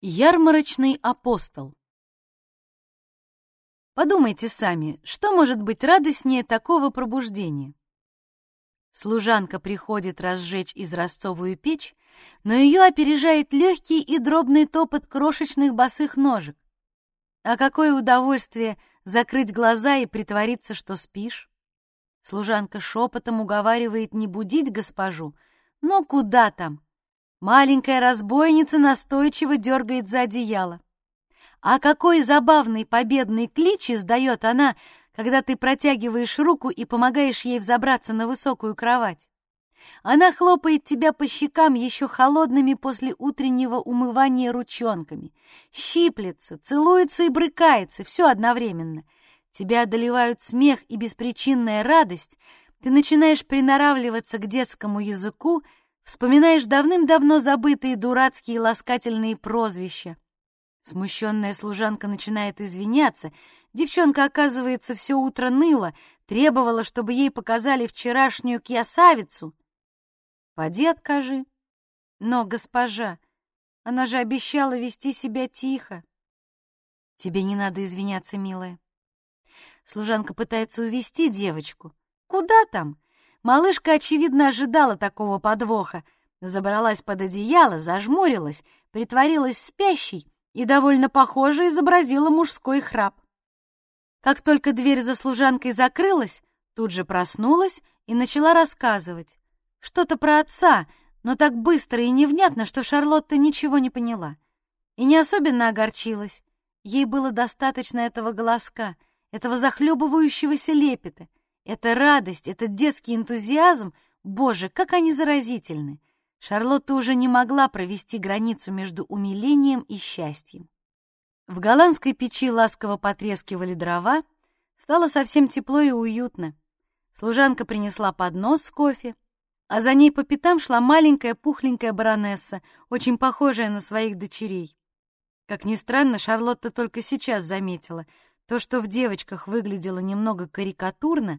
Ярмарочный апостол Подумайте сами, что может быть радостнее такого пробуждения? Служанка приходит разжечь изразцовую печь, но ее опережает легкий и дробный топот крошечных босых ножек. А какое удовольствие закрыть глаза и притвориться, что спишь? Служанка шепотом уговаривает не будить госпожу, но куда там? Маленькая разбойница настойчиво дергает за одеяло. А какой забавный победный клич издает она, когда ты протягиваешь руку и помогаешь ей взобраться на высокую кровать. Она хлопает тебя по щекам еще холодными после утреннего умывания ручонками, щиплется, целуется и брыкается, все одновременно. Тебя одолевают смех и беспричинная радость, ты начинаешь приноравливаться к детскому языку, Вспоминаешь давным-давно забытые дурацкие ласкательные прозвища. Смущенная служанка начинает извиняться. Девчонка, оказывается, все утро ныла, требовала, чтобы ей показали вчерашнюю кьясавицу. Поди откажи. Но, госпожа, она же обещала вести себя тихо. Тебе не надо извиняться, милая. Служанка пытается увести девочку. Куда там? Малышка, очевидно, ожидала такого подвоха. Забралась под одеяло, зажмурилась, притворилась спящей и довольно похоже изобразила мужской храп. Как только дверь за служанкой закрылась, тут же проснулась и начала рассказывать. Что-то про отца, но так быстро и невнятно, что Шарлотта ничего не поняла. И не особенно огорчилась. Ей было достаточно этого голоска, этого захлебывающегося лепета, эта радость, этот детский энтузиазм, боже, как они заразительны! Шарлотта уже не могла провести границу между умилением и счастьем. В голландской печи ласково потрескивали дрова, стало совсем тепло и уютно. Служанка принесла поднос с кофе, а за ней по пятам шла маленькая пухленькая баронесса, очень похожая на своих дочерей. Как ни странно, Шарлотта только сейчас заметила, то, что в девочках выглядело немного карикатурно,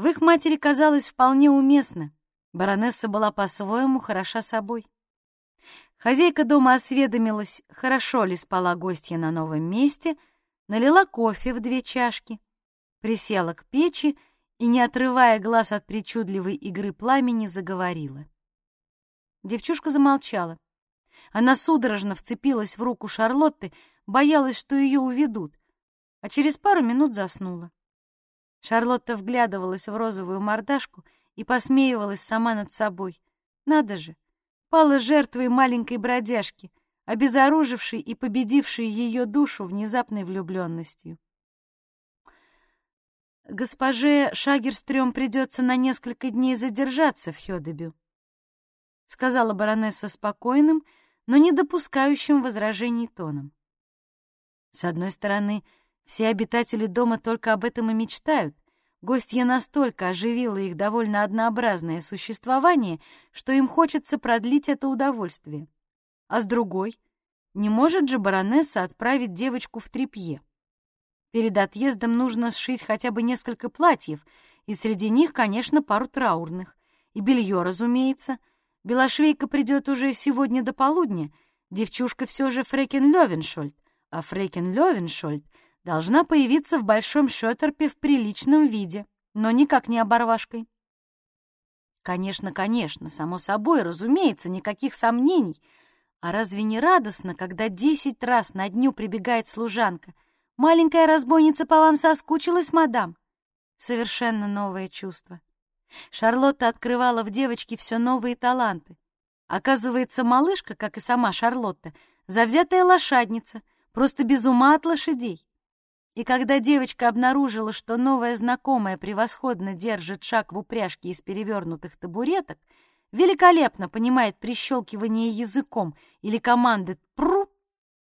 в их матери казалось вполне уместно. Баронесса была по-своему хороша собой. Хозяйка дома осведомилась, хорошо ли спала гостья на новом месте, налила кофе в две чашки, присела к печи и, не отрывая глаз от причудливой игры пламени, заговорила. Девчушка замолчала. Она судорожно вцепилась в руку Шарлотты, боялась, что ее уведут а через пару минут заснула. Шарлотта вглядывалась в розовую мордашку и посмеивалась сама над собой. Надо же, пала жертвой маленькой бродяжки, обезоружившей и победившей ее душу внезапной влюбленностью. «Госпоже Шагерстрём придется на несколько дней задержаться в Хёдебю», сказала баронесса спокойным, но не допускающим возражений тоном. С одной стороны, все обитатели дома только об этом и мечтают. Гостья настолько оживила их довольно однообразное существование, что им хочется продлить это удовольствие. А с другой, не может же баронесса отправить девочку в трепье. Перед отъездом нужно сшить хотя бы несколько платьев, и среди них, конечно, пару траурных. И белье, разумеется. Белошвейка придет уже сегодня до полудня. Девчушка все же Фрекен Левеншольд, а Фрекен Левеншольд должна появиться в большом шотерпе в приличном виде, но никак не оборвашкой. Конечно, конечно, само собой, разумеется, никаких сомнений. А разве не радостно, когда десять раз на дню прибегает служанка? Маленькая разбойница по вам соскучилась, мадам? Совершенно новое чувство. Шарлотта открывала в девочке все новые таланты. Оказывается, малышка, как и сама Шарлотта, завзятая лошадница, просто без ума от лошадей. И когда девочка обнаружила, что новая знакомая превосходно держит шаг в упряжке из перевернутых табуреток, великолепно понимает прищелкивание языком или команды «пру»,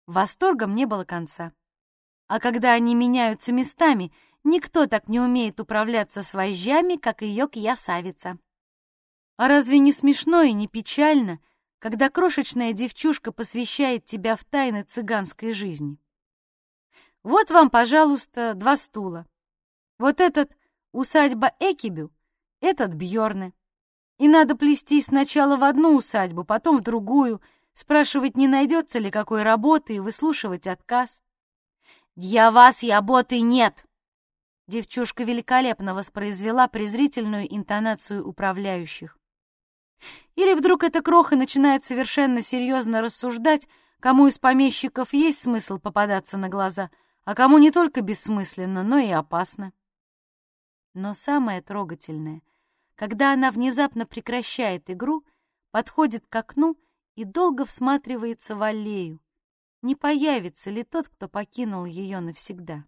восторгом не было конца. А когда они меняются местами, никто так не умеет управляться с вожжами, как ее кьясавица. А разве не смешно и не печально, когда крошечная девчушка посвящает тебя в тайны цыганской жизни? Вот вам, пожалуйста, два стула. Вот этот усадьба Экибю, этот Бьорны. И надо плести сначала в одну усадьбу, потом в другую. спрашивать, не найдется ли какой работы, и выслушивать отказ. «Для вас работы нет!» Девчушка великолепно воспроизвела презрительную интонацию управляющих. Или вдруг эта кроха начинает совершенно серьезно рассуждать, кому из помещиков есть смысл попадаться на глаза, а кому не только бессмысленно, но и опасно. Но самое трогательное, когда она внезапно прекращает игру, подходит к окну и долго всматривается в аллею, не появится ли тот, кто покинул ее навсегда.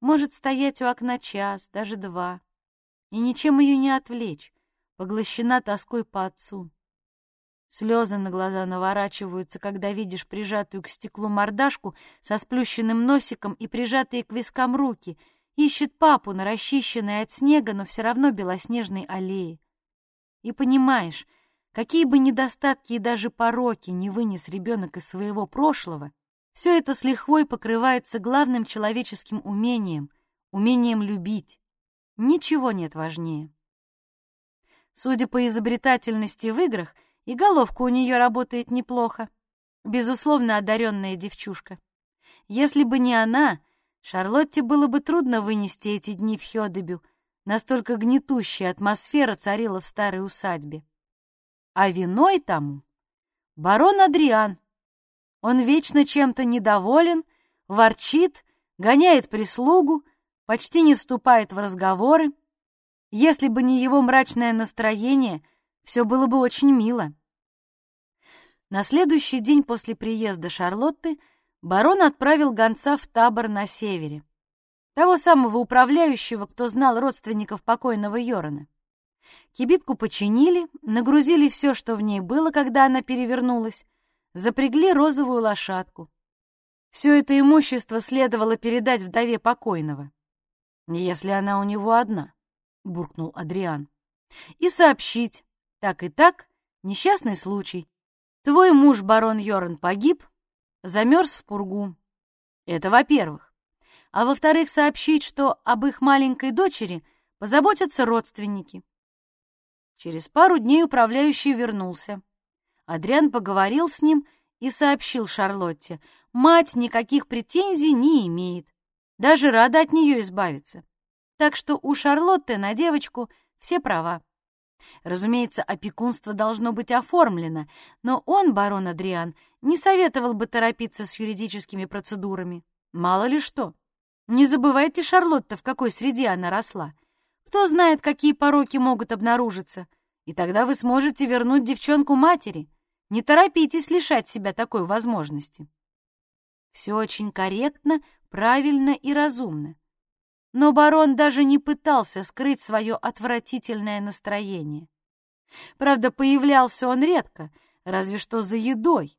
Может стоять у окна час, даже два, и ничем ее не отвлечь, поглощена тоской по отцу. Слезы на глаза наворачиваются, когда видишь прижатую к стеклу мордашку со сплющенным носиком и прижатые к вискам руки. Ищет папу на расчищенной от снега, но все равно белоснежной аллее. И понимаешь, какие бы недостатки и даже пороки не вынес ребенок из своего прошлого, все это с лихвой покрывается главным человеческим умением — умением любить. Ничего нет важнее. Судя по изобретательности в играх, и головка у нее работает неплохо. Безусловно, одаренная девчушка. Если бы не она, Шарлотте было бы трудно вынести эти дни в Хёдебю, настолько гнетущая атмосфера царила в старой усадьбе. А виной тому барон Адриан. Он вечно чем-то недоволен, ворчит, гоняет прислугу, почти не вступает в разговоры. Если бы не его мрачное настроение, все было бы очень мило. На следующий день после приезда Шарлотты барон отправил гонца в табор на севере. Того самого управляющего, кто знал родственников покойного Йорона. Кибитку починили, нагрузили все, что в ней было, когда она перевернулась, запрягли розовую лошадку. Все это имущество следовало передать вдове покойного. «Если она у него одна», — буркнул Адриан. «И сообщить, так и так, несчастный случай. Твой муж, барон Йорн, погиб, замерз в пургу. Это во-первых. А во-вторых, сообщить, что об их маленькой дочери позаботятся родственники. Через пару дней управляющий вернулся. Адриан поговорил с ним и сообщил Шарлотте, мать никаких претензий не имеет, даже рада от нее избавиться. Так что у Шарлотты на девочку все права. Разумеется, опекунство должно быть оформлено, но он, барон Адриан, не советовал бы торопиться с юридическими процедурами. Мало ли что. Не забывайте, Шарлотта, в какой среде она росла. Кто знает, какие пороки могут обнаружиться. И тогда вы сможете вернуть девчонку матери. Не торопитесь лишать себя такой возможности. Все очень корректно, правильно и разумно. Но барон даже не пытался скрыть свое отвратительное настроение. Правда, появлялся он редко, разве что за едой.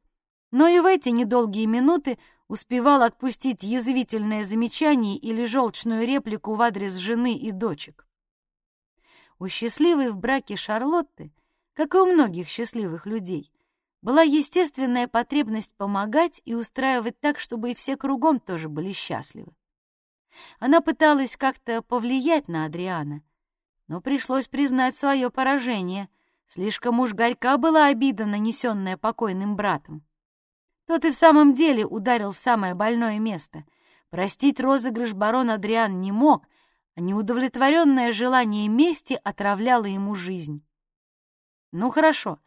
Но и в эти недолгие минуты успевал отпустить язвительное замечание или желчную реплику в адрес жены и дочек. У счастливой в браке Шарлотты, как и у многих счастливых людей, была естественная потребность помогать и устраивать так, чтобы и все кругом тоже были счастливы. Она пыталась как-то повлиять на Адриана, но пришлось признать свое поражение. Слишком уж горька была обида, нанесенная покойным братом. Тот и в самом деле ударил в самое больное место. Простить розыгрыш барон Адриан не мог — а неудовлетворенное желание мести отравляло ему жизнь. Ну хорошо,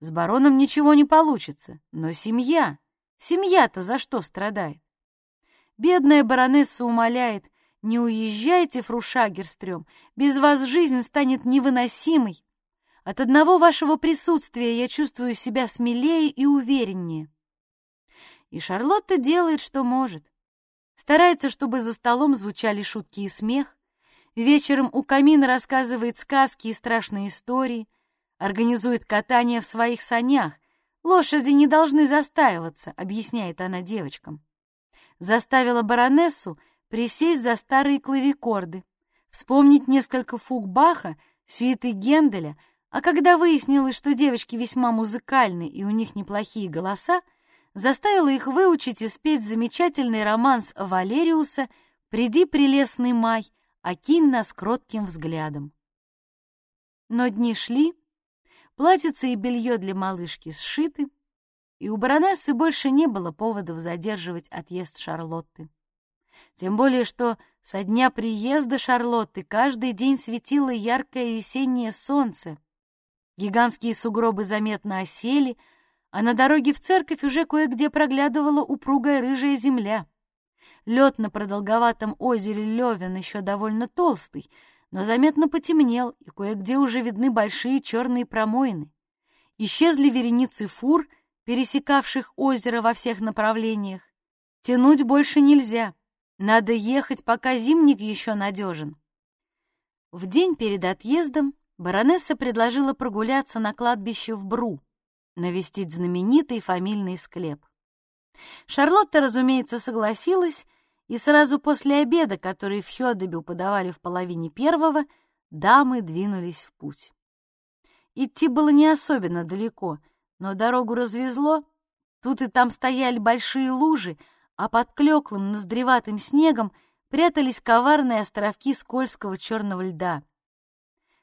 с бароном ничего не получится, но семья, семья-то за что страдает? Бедная баронесса умоляет, не уезжайте, фрушагерстрём, без вас жизнь станет невыносимой. От одного вашего присутствия я чувствую себя смелее и увереннее. И Шарлотта делает, что может. Старается, чтобы за столом звучали шутки и смех, Вечером у камина рассказывает сказки и страшные истории, организует катание в своих санях. Лошади не должны застаиваться, объясняет она девочкам. Заставила баронессу присесть за старые клавикорды, вспомнить несколько фуг Баха, сюиты Генделя, а когда выяснилось, что девочки весьма музыкальны и у них неплохие голоса, заставила их выучить и спеть замечательный романс Валериуса «Приди, прелестный май», окинь нас кротким взглядом. Но дни шли, платьице и белье для малышки сшиты, и у баронессы больше не было поводов задерживать отъезд Шарлотты. Тем более, что со дня приезда Шарлотты каждый день светило яркое весеннее солнце. Гигантские сугробы заметно осели, а на дороге в церковь уже кое-где проглядывала упругая рыжая земля. Лед на продолговатом озере Левин еще довольно толстый, но заметно потемнел, и кое-где уже видны большие черные промоины. Исчезли вереницы фур, пересекавших озеро во всех направлениях. Тянуть больше нельзя. Надо ехать, пока зимник еще надежен. В день перед отъездом баронесса предложила прогуляться на кладбище в Бру, навестить знаменитый фамильный склеп. Шарлотта, разумеется, согласилась, и сразу после обеда, который в Хёдебю подавали в половине первого, дамы двинулись в путь. Идти было не особенно далеко, но дорогу развезло. Тут и там стояли большие лужи, а под клёклым ноздреватым снегом прятались коварные островки скользкого черного льда.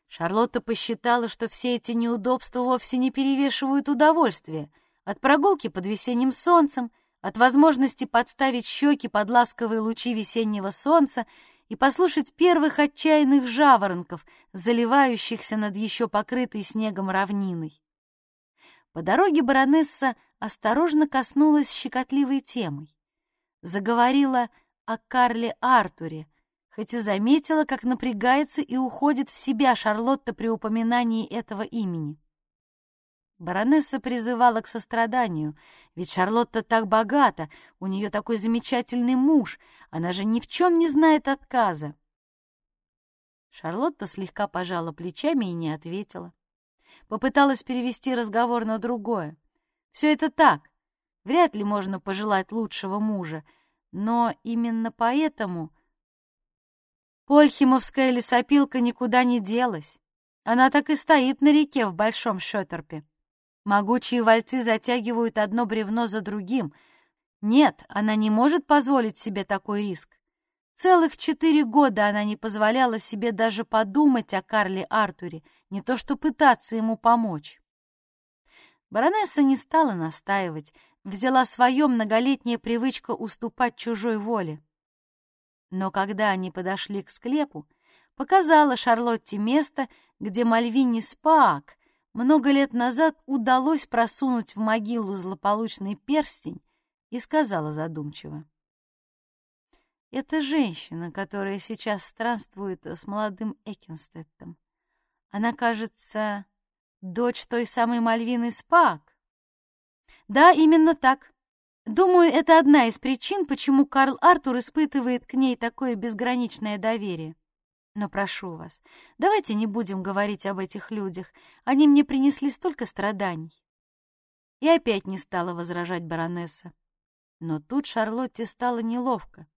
Шарлотта посчитала, что все эти неудобства вовсе не перевешивают удовольствие от прогулки под весенним солнцем, от возможности подставить щеки под ласковые лучи весеннего солнца и послушать первых отчаянных жаворонков, заливающихся над еще покрытой снегом равниной. По дороге баронесса осторожно коснулась щекотливой темой. Заговорила о Карле Артуре, хоть и заметила, как напрягается и уходит в себя Шарлотта при упоминании этого имени. Баронесса призывала к состраданию, ведь Шарлотта так богата, у нее такой замечательный муж, она же ни в чем не знает отказа. Шарлотта слегка пожала плечами и не ответила. Попыталась перевести разговор на другое. Все это так, вряд ли можно пожелать лучшего мужа, но именно поэтому Польхимовская лесопилка никуда не делась. Она так и стоит на реке в Большом Шётерпе. Могучие вальцы затягивают одно бревно за другим. Нет, она не может позволить себе такой риск. Целых четыре года она не позволяла себе даже подумать о Карле Артуре, не то что пытаться ему помочь. Баронесса не стала настаивать, взяла свое многолетняя привычка уступать чужой воле. Но когда они подошли к склепу, показала Шарлотте место, где Мальвини Спаак много лет назад удалось просунуть в могилу злополучный перстень и сказала задумчиво. «Это женщина, которая сейчас странствует с молодым Экинстеттом. Она, кажется, дочь той самой Мальвины Спак. Да, именно так. Думаю, это одна из причин, почему Карл Артур испытывает к ней такое безграничное доверие. Но прошу вас, давайте не будем говорить об этих людях. Они мне принесли столько страданий. И опять не стала возражать баронесса. Но тут Шарлотте стало неловко.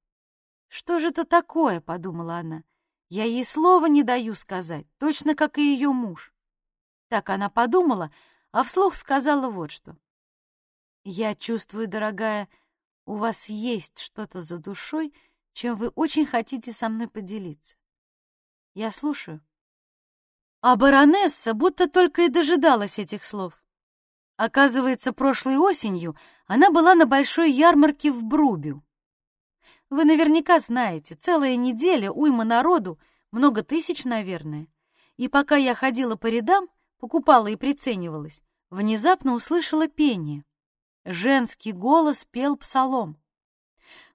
«Что же это такое?» — подумала она. «Я ей слова не даю сказать, точно как и ее муж». Так она подумала, а вслух сказала вот что. «Я чувствую, дорогая, у вас есть что-то за душой, чем вы очень хотите со мной поделиться. Я слушаю. А баронесса будто только и дожидалась этих слов. Оказывается, прошлой осенью она была на большой ярмарке в Брубю. Вы наверняка знаете, целая неделя, уйма народу, много тысяч, наверное. И пока я ходила по рядам, покупала и приценивалась, внезапно услышала пение. Женский голос пел псалом.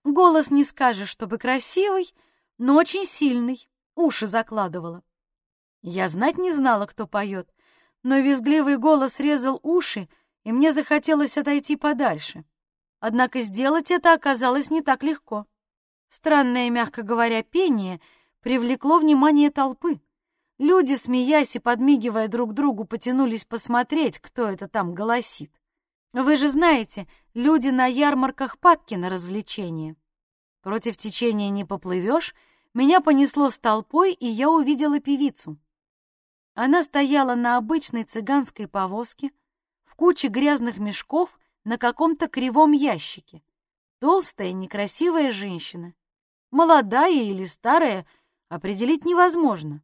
Голос не скажешь, чтобы красивый, но очень сильный уши закладывала. Я знать не знала, кто поет, но визгливый голос резал уши, и мне захотелось отойти подальше. Однако сделать это оказалось не так легко. Странное, мягко говоря, пение привлекло внимание толпы. Люди, смеясь и подмигивая друг другу, потянулись посмотреть, кто это там голосит. Вы же знаете, люди на ярмарках падки на развлечения. Против течения не поплывешь — меня понесло с толпой, и я увидела певицу. Она стояла на обычной цыганской повозке, в куче грязных мешков на каком-то кривом ящике. Толстая, некрасивая женщина. Молодая или старая, определить невозможно.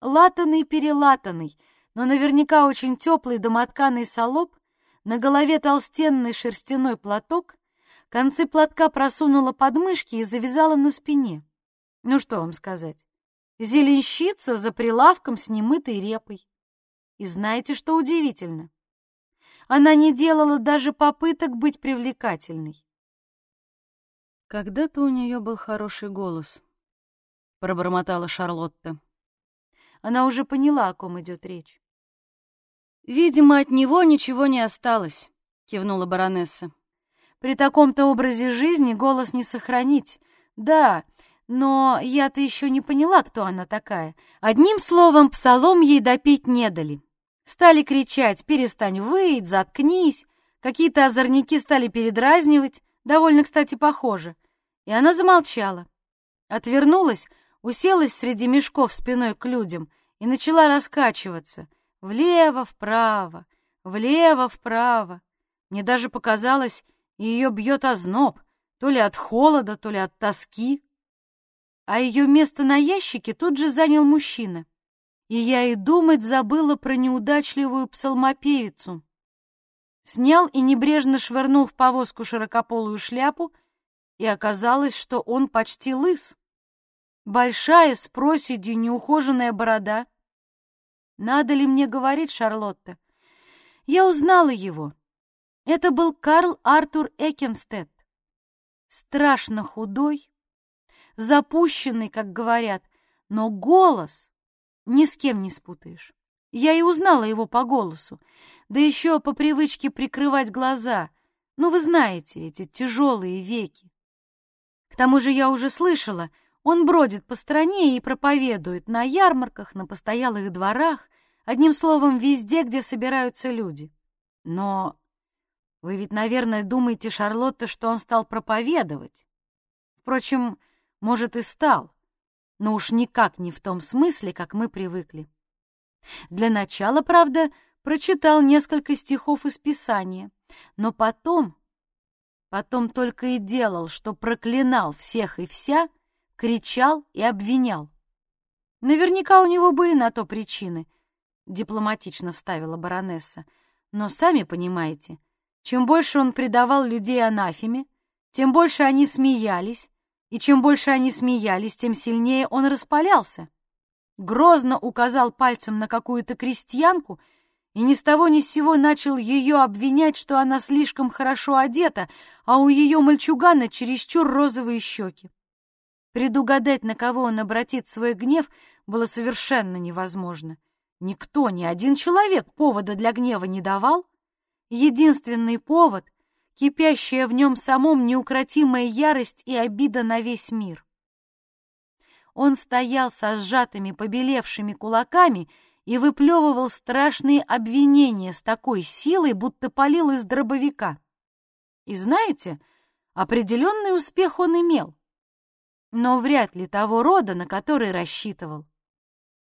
Латанный-перелатанный, но наверняка очень теплый домотканый солоб на голове толстенный шерстяной платок, концы платка просунула под мышки и завязала на спине. Ну что вам сказать? Зеленщица за прилавком с немытой репой. И знаете, что удивительно? Она не делала даже попыток быть привлекательной. Когда-то у нее был хороший голос, пробормотала Шарлотта. Она уже поняла, о ком идет речь. Видимо, от него ничего не осталось, кивнула баронесса. При таком-то образе жизни голос не сохранить. Да, но я-то еще не поняла, кто она такая. Одним словом, псалом ей допить не дали. Стали кричать «перестань выть», «заткнись». Какие-то озорники стали передразнивать, довольно, кстати, похоже. И она замолчала. Отвернулась, уселась среди мешков спиной к людям и начала раскачиваться. Влево-вправо, влево-вправо. Мне даже показалось, ее бьет озноб, то ли от холода, то ли от тоски. А ее место на ящике тут же занял мужчина и я и думать забыла про неудачливую псалмопевицу. Снял и небрежно швырнул в повозку широкополую шляпу, и оказалось, что он почти лыс. Большая, с проседью, неухоженная борода. Надо ли мне говорить, Шарлотта? Я узнала его. Это был Карл Артур Экенстед. Страшно худой, запущенный, как говорят, но голос ни с кем не спутаешь. Я и узнала его по голосу, да еще по привычке прикрывать глаза. Ну, вы знаете, эти тяжелые веки. Тому же я уже слышала, он бродит по стране и проповедует на ярмарках, на постоялых дворах, одним словом, везде, где собираются люди. Но вы ведь, наверное, думаете, Шарлотта, что он стал проповедовать. Впрочем, может, и стал но уж никак не в том смысле, как мы привыкли. Для начала, правда, прочитал несколько стихов из Писания, но потом, потом только и делал, что проклинал всех и вся, кричал и обвинял. Наверняка у него были на то причины, дипломатично вставила баронесса. Но сами понимаете, чем больше он предавал людей анафеме, тем больше они смеялись, и чем больше они смеялись, тем сильнее он распалялся. Грозно указал пальцем на какую-то крестьянку и ни с того ни с сего начал ее обвинять, что она слишком хорошо одета, а у ее мальчугана чересчур розовые щеки. Предугадать, на кого он обратит свой гнев, было совершенно невозможно. Никто, ни один человек повода для гнева не давал. Единственный повод — кипящая в нем самом неукротимая ярость и обида на весь мир. Он стоял со сжатыми, побелевшими кулаками и выплевывал страшные обвинения с такой силой, будто палил из дробовика. И знаете, определенный успех он имел, но вряд ли того рода, на который рассчитывал.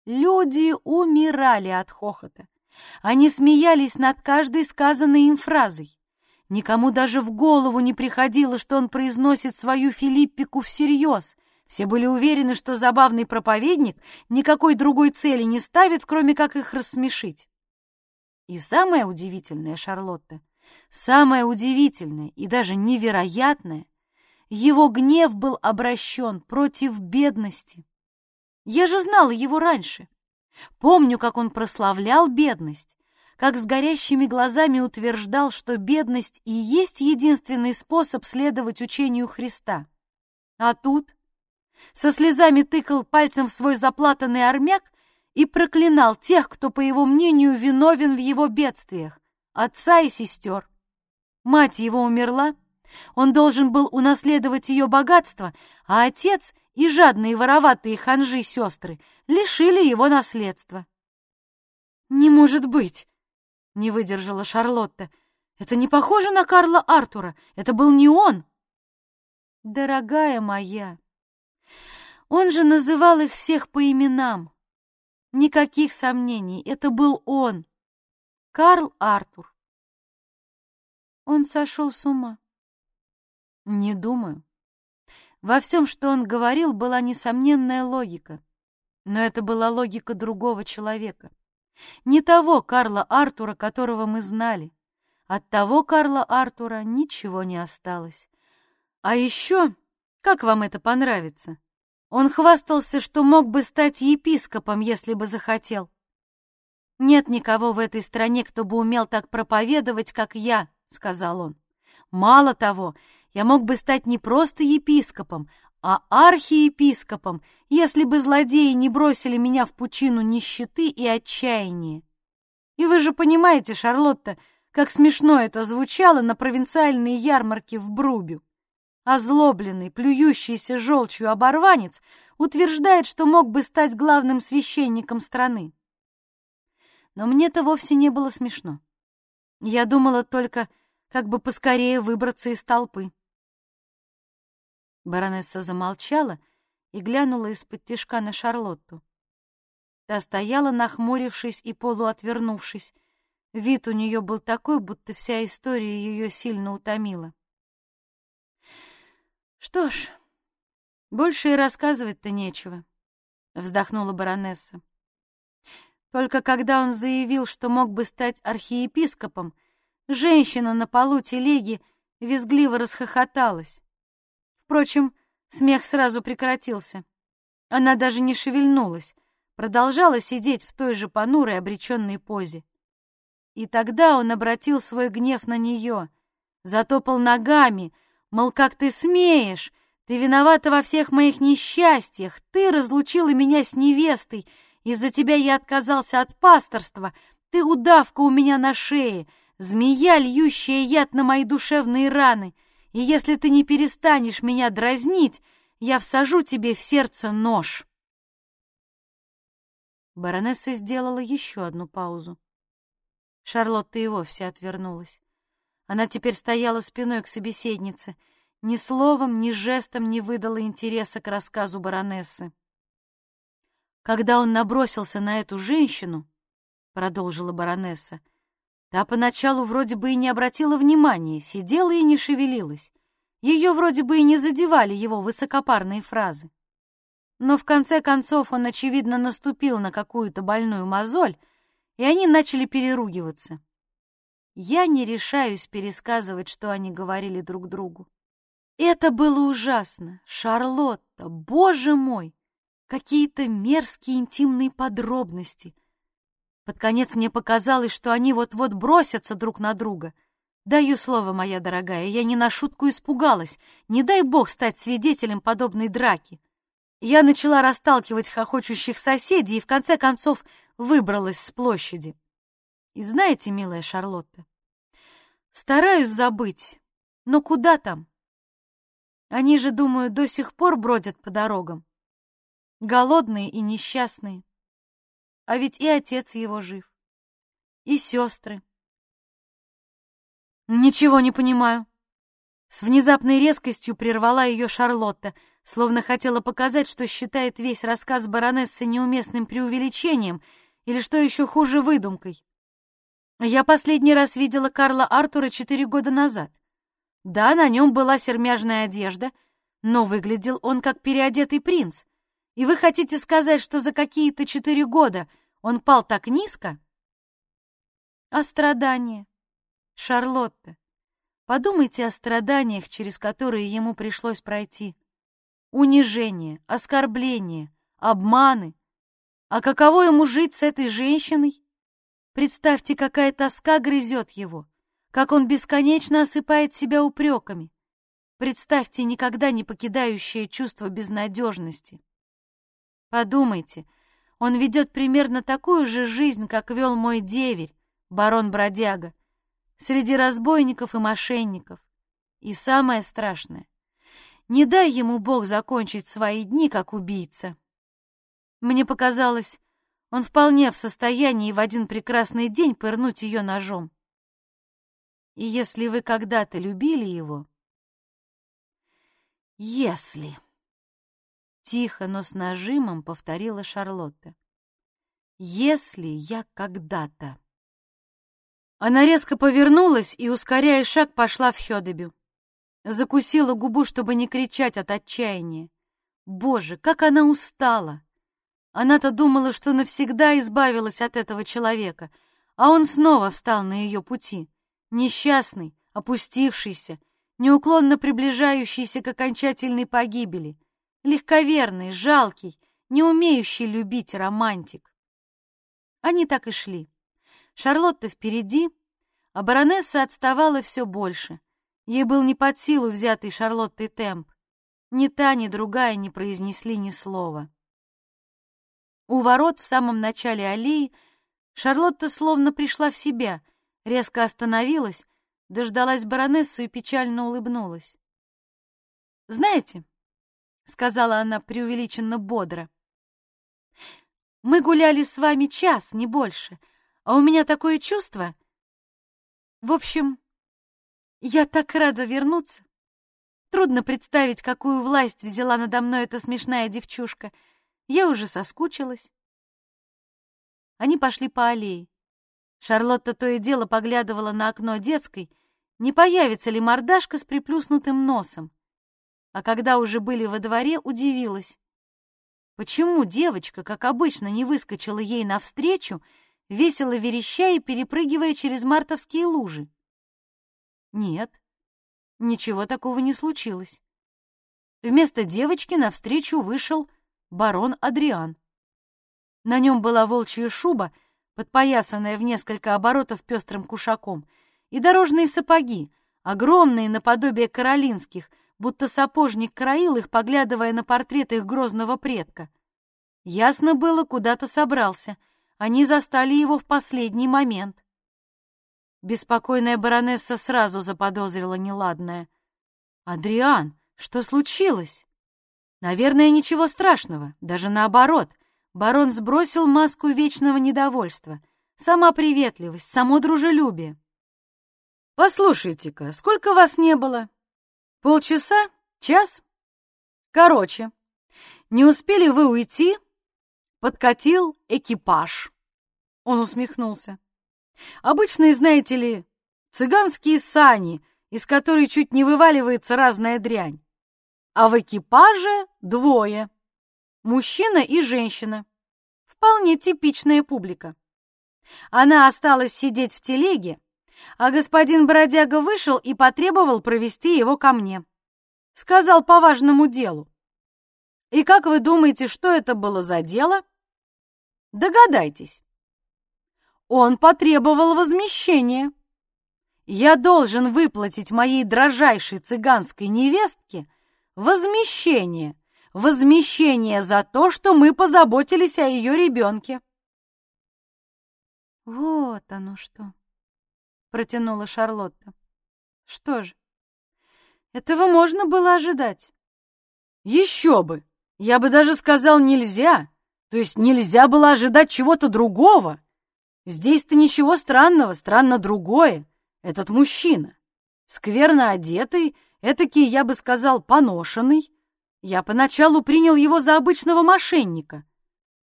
Люди умирали от хохота. Они смеялись над каждой сказанной им фразой. Никому даже в голову не приходило, что он произносит свою Филиппику всерьез. Все были уверены, что забавный проповедник никакой другой цели не ставит, кроме как их рассмешить. И самое удивительное, Шарлотта, самое удивительное и даже невероятное, его гнев был обращен против бедности. Я же знала его раньше. Помню, как он прославлял бедность, как с горящими глазами утверждал, что бедность и есть единственный способ следовать учению Христа. А тут со слезами тыкал пальцем в свой заплатанный армяк и проклинал тех, кто, по его мнению, виновен в его бедствиях, отца и сестер. Мать его умерла, он должен был унаследовать ее богатство, а отец и жадные вороватые ханжи-сестры лишили его наследства. «Не может быть!» Не выдержала Шарлотта. Это не похоже на Карла Артура. Это был не он. Дорогая моя, он же называл их всех по именам. Никаких сомнений, это был он. Карл Артур. Он сошел с ума. Не думаю. Во всем, что он говорил, была несомненная логика. Но это была логика другого человека. Не того Карла Артура, которого мы знали, от того Карла Артура ничего не осталось. А еще, как вам это понравится, он хвастался, что мог бы стать епископом, если бы захотел. «Нет никого в этой стране, кто бы умел так проповедовать, как я», — сказал он. «Мало того, я мог бы стать не просто епископом, а архиепископом, если бы злодеи не бросили меня в пучину нищеты и отчаяния. И вы же понимаете, Шарлотта, как смешно это звучало на провинциальной ярмарке в Брубю. Озлобленный, плюющийся желчью оборванец утверждает, что мог бы стать главным священником страны. Но мне-то вовсе не было смешно. Я думала только, как бы поскорее выбраться из толпы. Баронесса замолчала и глянула из-под тишка на Шарлотту. Та стояла, нахмурившись и полуотвернувшись. Вид у нее был такой, будто вся история ее сильно утомила. «Что ж, больше и рассказывать-то нечего», — вздохнула баронесса. Только когда он заявил, что мог бы стать архиепископом, женщина на полу телеги визгливо расхохоталась. Впрочем, смех сразу прекратился. Она даже не шевельнулась, продолжала сидеть в той же понурой обреченной позе. И тогда он обратил свой гнев на нее, затопал ногами, мол, как ты смеешь, ты виновата во всех моих несчастьях, ты разлучила меня с невестой, из-за тебя я отказался от пасторства. Ты удавка у меня на шее, змея, льющая яд на мои душевные раны. И если ты не перестанешь меня дразнить, я всажу тебе в сердце нож. Баронесса сделала еще одну паузу. Шарлотта и вовсе отвернулась. Она теперь стояла спиной к собеседнице, ни словом, ни жестом не выдала интереса к рассказу баронессы. Когда он набросился на эту женщину, продолжила баронесса, та поначалу вроде бы и не обратила внимания, сидела и не шевелилась. Ее вроде бы и не задевали его высокопарные фразы. Но в конце концов он, очевидно, наступил на какую-то больную мозоль, и они начали переругиваться. Я не решаюсь пересказывать, что они говорили друг другу. Это было ужасно. Шарлотта, боже мой! какие-то мерзкие интимные подробности. Под конец мне показалось, что они вот-вот бросятся друг на друга. Даю слово, моя дорогая, я не на шутку испугалась. Не дай бог стать свидетелем подобной драки. Я начала расталкивать хохочущих соседей и в конце концов выбралась с площади. И знаете, милая Шарлотта, стараюсь забыть, но куда там? Они же, думаю, до сих пор бродят по дорогам голодные и несчастные. А ведь и отец его жив, и сестры. Ничего не понимаю. С внезапной резкостью прервала ее Шарлотта, словно хотела показать, что считает весь рассказ баронессы неуместным преувеличением или, что еще хуже, выдумкой. Я последний раз видела Карла Артура четыре года назад. Да, на нем была сермяжная одежда, но выглядел он как переодетый принц — и вы хотите сказать, что за какие-то четыре года он пал так низко? А страдания? Шарлотта, подумайте о страданиях, через которые ему пришлось пройти. Унижение, оскорбление, обманы. А каково ему жить с этой женщиной? Представьте, какая тоска грызет его, как он бесконечно осыпает себя упреками. Представьте никогда не покидающее чувство безнадежности. Подумайте, он ведет примерно такую же жизнь, как вел мой деверь, барон-бродяга, среди разбойников и мошенников. И самое страшное, не дай ему Бог закончить свои дни как убийца. Мне показалось, он вполне в состоянии в один прекрасный день пырнуть ее ножом. И если вы когда-то любили его... Если... Тихо, но с нажимом повторила Шарлотта. «Если я когда-то...» Она резко повернулась и, ускоряя шаг, пошла в Хёдебю. Закусила губу, чтобы не кричать от отчаяния. Боже, как она устала! Она-то думала, что навсегда избавилась от этого человека, а он снова встал на ее пути. Несчастный, опустившийся, неуклонно приближающийся к окончательной погибели, легковерный, жалкий, не умеющий любить романтик. Они так и шли. Шарлотта впереди, а баронесса отставала все больше. Ей был не под силу взятый Шарлоттой темп. Ни та, ни другая не произнесли ни слова. У ворот в самом начале аллеи Шарлотта словно пришла в себя, резко остановилась, дождалась баронессу и печально улыбнулась. «Знаете», — сказала она преувеличенно бодро, — «мы гуляли с вами час, не больше, а у меня такое чувство. В общем, я так рада вернуться. Трудно представить, какую власть взяла надо мной эта смешная девчушка. Я уже соскучилась». Они пошли по аллее. Шарлотта то и дело поглядывала на окно детской, не появится ли мордашка с приплюснутым носом. А когда уже были во дворе, удивилась. Почему девочка, как обычно, не выскочила ей навстречу, весело вереща и перепрыгивая через мартовские лужи? Нет, ничего такого не случилось. Вместо девочки навстречу вышел барон Адриан. На нем была волчья шуба, подпоясанная в несколько оборотов пестрым кушаком, и дорожные сапоги, огромные наподобие каролинских, будто сапожник краил их, поглядывая на портрет их грозного предка. Ясно было, куда-то собрался. Они застали его в последний момент. Беспокойная баронесса сразу заподозрила неладное. «Адриан, что случилось?» «Наверное, ничего страшного, даже наоборот. Барон сбросил маску вечного недовольства, сама приветливость, само дружелюбие. «Послушайте-ка, сколько вас не было? Полчаса? Час? Короче, не успели вы уйти? Подкатил экипаж». Он усмехнулся. «Обычные, знаете ли, цыганские сани, из которой чуть не вываливается разная дрянь. А в экипаже двое. Мужчина и женщина. Вполне типичная публика. Она осталась сидеть в телеге, а господин бродяга вышел и потребовал провести его ко мне. Сказал по важному делу. И как вы думаете, что это было за дело? Догадайтесь. Он потребовал возмещения. Я должен выплатить моей дрожайшей цыганской невестке возмещение возмещение за то, что мы позаботились о ее ребенке. «Вот оно что!» — протянула Шарлотта. «Что же, этого можно было ожидать». «Еще бы! Я бы даже сказал, нельзя! То есть нельзя было ожидать чего-то другого! Здесь-то ничего странного, странно другое. Этот мужчина. Скверно одетый, этакий, я бы сказал, поношенный, я поначалу принял его за обычного мошенника,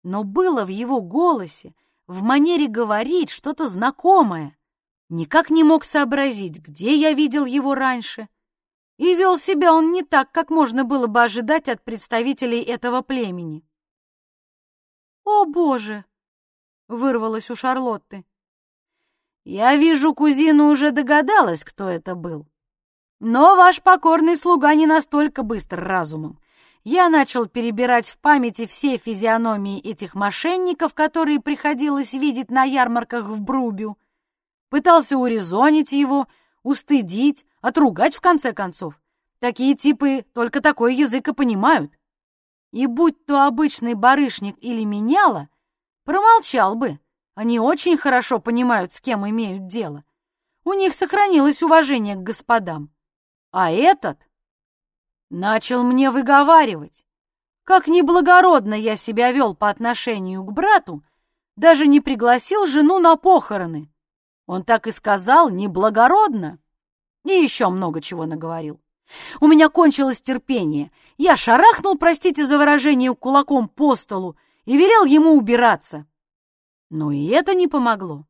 но было в его голосе, в манере говорить что-то знакомое. Никак не мог сообразить, где я видел его раньше. И вел себя он не так, как можно было бы ожидать от представителей этого племени. «О, Боже!» — вырвалось у Шарлотты. «Я вижу, кузина уже догадалась, кто это был. Но ваш покорный слуга не настолько быстр разумом. Я начал перебирать в памяти все физиономии этих мошенников, которые приходилось видеть на ярмарках в Брубю. Пытался урезонить его, устыдить, отругать в конце концов. Такие типы только такой язык и понимают. И будь то обычный барышник или меняла, промолчал бы. Они очень хорошо понимают, с кем имеют дело. У них сохранилось уважение к господам. А этот начал мне выговаривать, как неблагородно я себя вел по отношению к брату, даже не пригласил жену на похороны. Он так и сказал, неблагородно. И еще много чего наговорил. У меня кончилось терпение. Я шарахнул, простите за выражение, кулаком по столу и велел ему убираться. Но и это не помогло.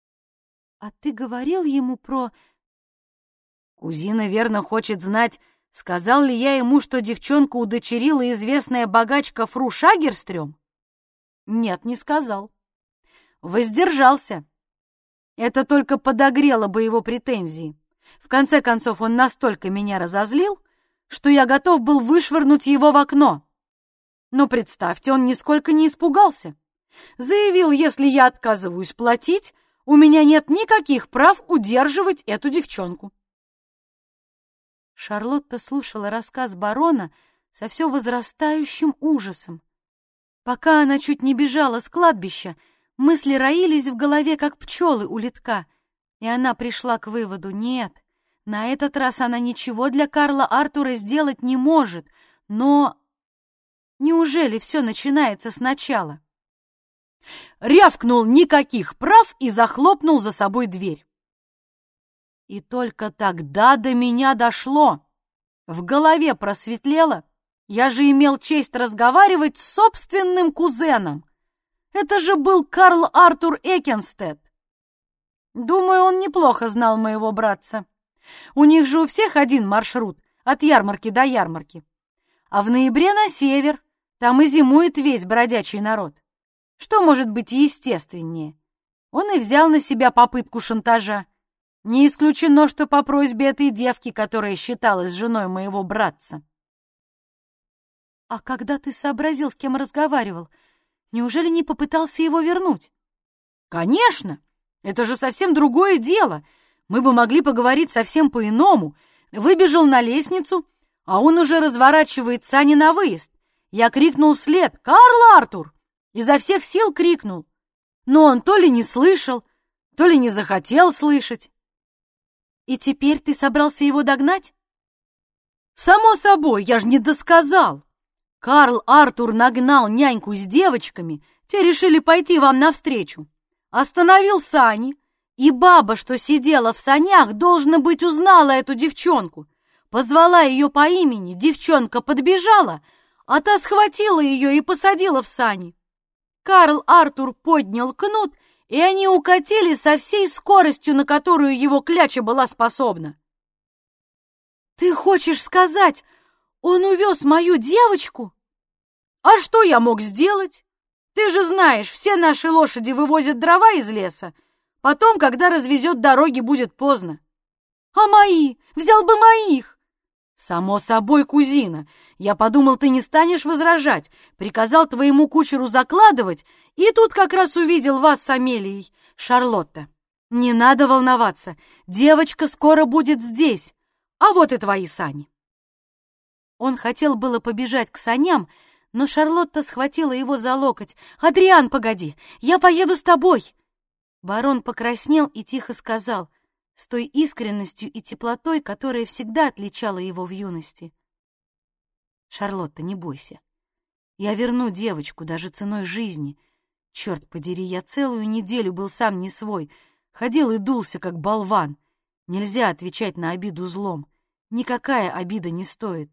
— А ты говорил ему про Кузина верно хочет знать, сказал ли я ему, что девчонку удочерила известная богачка Фру Шагерстрём? Нет, не сказал. Воздержался. Это только подогрело бы его претензии. В конце концов, он настолько меня разозлил, что я готов был вышвырнуть его в окно. Но представьте, он нисколько не испугался. Заявил, если я отказываюсь платить, у меня нет никаких прав удерживать эту девчонку. Шарлотта слушала рассказ барона со все возрастающим ужасом. Пока она чуть не бежала с кладбища, мысли роились в голове, как пчелы у литка, и она пришла к выводу «нет». На этот раз она ничего для Карла Артура сделать не может, но... Неужели все начинается сначала? Рявкнул никаких прав и захлопнул за собой дверь. И только тогда до меня дошло. В голове просветлело. Я же имел честь разговаривать с собственным кузеном. Это же был Карл Артур Экенстед. Думаю, он неплохо знал моего братца. У них же у всех один маршрут, от ярмарки до ярмарки. А в ноябре на север, там и зимует весь бродячий народ. Что может быть естественнее? Он и взял на себя попытку шантажа. Не исключено, что по просьбе этой девки, которая считалась женой моего братца. А когда ты сообразил, с кем разговаривал, неужели не попытался его вернуть? Конечно! Это же совсем другое дело — мы бы могли поговорить совсем по-иному. Выбежал на лестницу, а он уже разворачивает сани на выезд. Я крикнул вслед «Карл Артур!» Изо всех сил крикнул. Но он то ли не слышал, то ли не захотел слышать. И теперь ты собрался его догнать? Само собой, я же не досказал. Карл Артур нагнал няньку с девочками, те решили пойти вам навстречу. Остановил сани, и баба, что сидела в санях, должно быть, узнала эту девчонку. Позвала ее по имени, девчонка подбежала, а та схватила ее и посадила в сани. Карл Артур поднял кнут, и они укатили со всей скоростью, на которую его кляча была способна. «Ты хочешь сказать, он увез мою девочку?» «А что я мог сделать? Ты же знаешь, все наши лошади вывозят дрова из леса, Потом, когда развезет дороги, будет поздно. А мои? Взял бы моих. Само собой, кузина. Я подумал, ты не станешь возражать. Приказал твоему кучеру закладывать, и тут как раз увидел вас с Амелией. Шарлотта, не надо волноваться. Девочка скоро будет здесь. А вот и твои сани. Он хотел было побежать к саням, но Шарлотта схватила его за локоть. «Адриан, погоди, я поеду с тобой!» Барон покраснел и тихо сказал, с той искренностью и теплотой, которая всегда отличала его в юности. «Шарлотта, не бойся. Я верну девочку даже ценой жизни. Черт подери, я целую неделю был сам не свой, ходил и дулся, как болван. Нельзя отвечать на обиду злом. Никакая обида не стоит.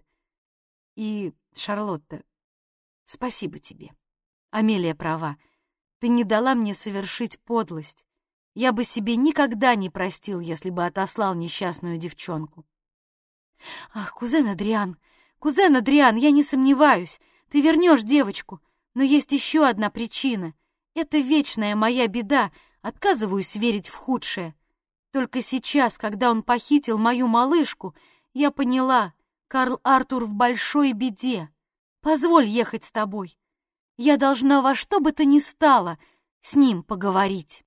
И, Шарлотта, спасибо тебе. Амелия права. Ты не дала мне совершить подлость. Я бы себе никогда не простил, если бы отослал несчастную девчонку. Ах, кузен Адриан, кузен Адриан, я не сомневаюсь, ты вернешь девочку, но есть еще одна причина. Это вечная моя беда, отказываюсь верить в худшее. Только сейчас, когда он похитил мою малышку, я поняла, Карл Артур в большой беде. Позволь ехать с тобой. Я должна во что бы то ни стало с ним поговорить.